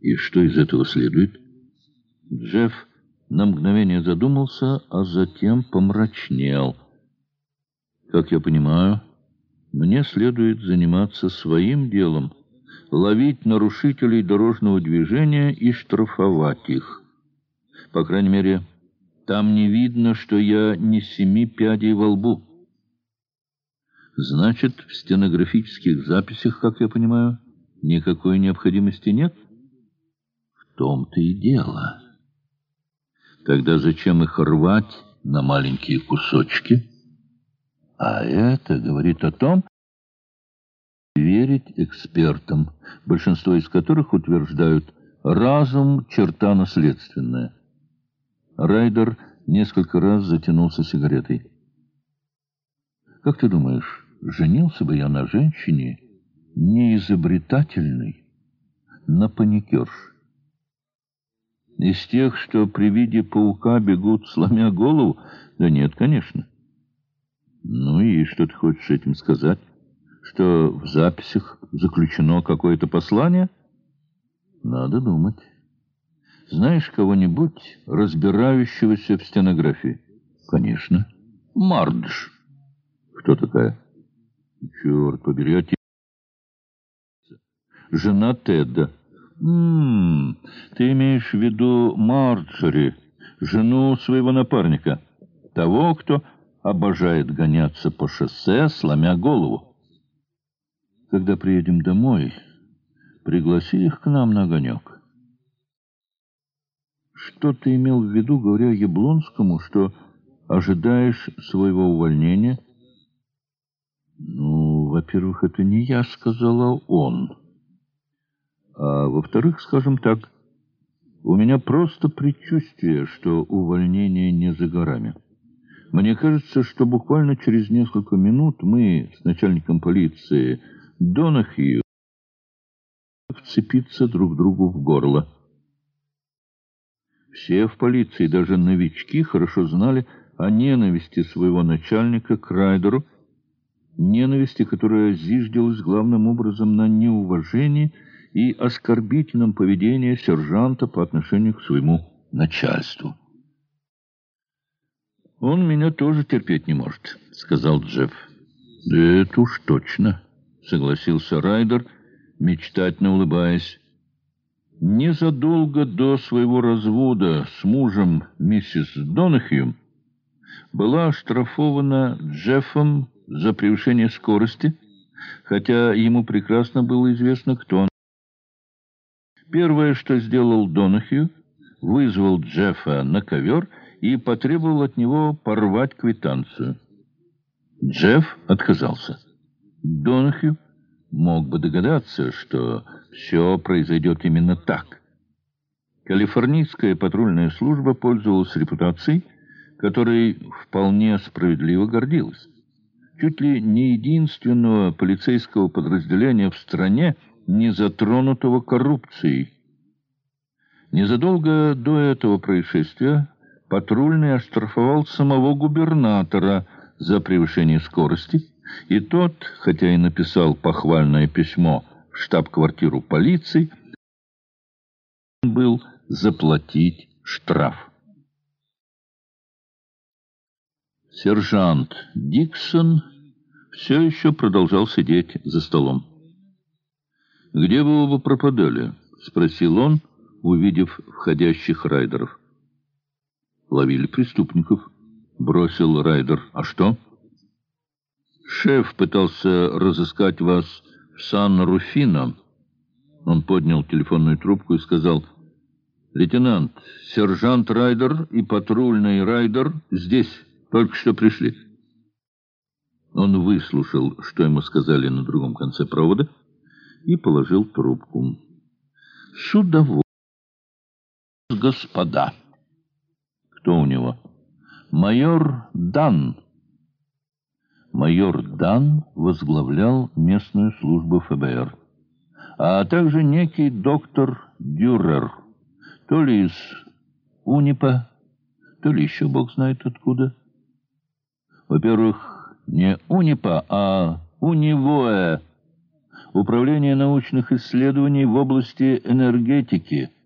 И что из этого следует? Джефф на мгновение задумался, а затем помрачнел. Как я понимаю, мне следует заниматься своим делом, ловить нарушителей дорожного движения и штрафовать их. По крайней мере, там не видно, что я не семи пядей во лбу. Значит, в стенографических записях, как я понимаю, никакой необходимости нет? Том-то и дело. Тогда зачем их рвать на маленькие кусочки? А это говорит о том, верить экспертам, большинство из которых утверждают разум — черта наследственная. Райдер несколько раз затянулся сигаретой. «Как ты думаешь, женился бы я на женщине неизобретательной, на паникерш?» Из тех, что при виде паука бегут, сломя голову? Да нет, конечно. Ну и что ты хочешь этим сказать? Что в записях заключено какое-то послание? Надо думать. Знаешь кого-нибудь, разбирающегося в стенографии? Конечно. Мардж. Кто такая? Черт побери, отец. Жена Теда. «М -м, ты имеешь в виду Марджори, жену своего напарника, того, кто обожает гоняться по шоссе, сломя голову. Когда приедем домой, пригласи их к нам на огонек». «Что ты имел в виду, говоря Яблонскому, что ожидаешь своего увольнения?» «Ну, во-первых, это не я сказала, он». А во-вторых, скажем так, у меня просто предчувствие, что увольнение не за горами. Мне кажется, что буквально через несколько минут мы с начальником полиции Донахью вцепиться друг другу в горло. Все в полиции, даже новички, хорошо знали о ненависти своего начальника к Райдеру, ненависти, которая зиждилась главным образом на неуважении и оскорбительном поведении сержанта по отношению к своему начальству. «Он меня тоже терпеть не может», — сказал Джефф. «Да это уж точно», — согласился Райдер, мечтательно улыбаясь. Незадолго до своего развода с мужем миссис Донахью была оштрафована Джеффом за превышение скорости, хотя ему прекрасно было известно, кто он. Первое, что сделал Донахью, вызвал Джеффа на ковер и потребовал от него порвать квитанцию. Джефф отказался. Донахью мог бы догадаться, что все произойдет именно так. Калифорнийская патрульная служба пользовалась репутацией, которой вполне справедливо гордилась. Чуть ли не единственного полицейского подразделения в стране – не затронутого коррупцией. Незадолго до этого происшествия патрульный оштрафовал самого губернатора за превышение скорости, и тот, хотя и написал похвальное письмо в штаб-квартиру полиции, был заплатить штраф. Сержант Диксон все еще продолжал сидеть за столом. «Где вы оба пропадали?» — спросил он, увидев входящих райдеров. «Ловили преступников», — бросил райдер. «А что?» «Шеф пытался разыскать вас в Сан-Руфино». Он поднял телефонную трубку и сказал, «Лейтенант, сержант Райдер и патрульный Райдер здесь, только что пришли». Он выслушал, что ему сказали на другом конце провода, и положил трубку. «С удовольствием, господа!» «Кто у него?» «Майор Дан». Майор Дан возглавлял местную службу ФБР, а также некий доктор Дюрер, то ли из Унипа, то ли еще бог знает откуда. Во-первых, не Унипа, а Унивоэ, Управление научных исследований в области энергетики –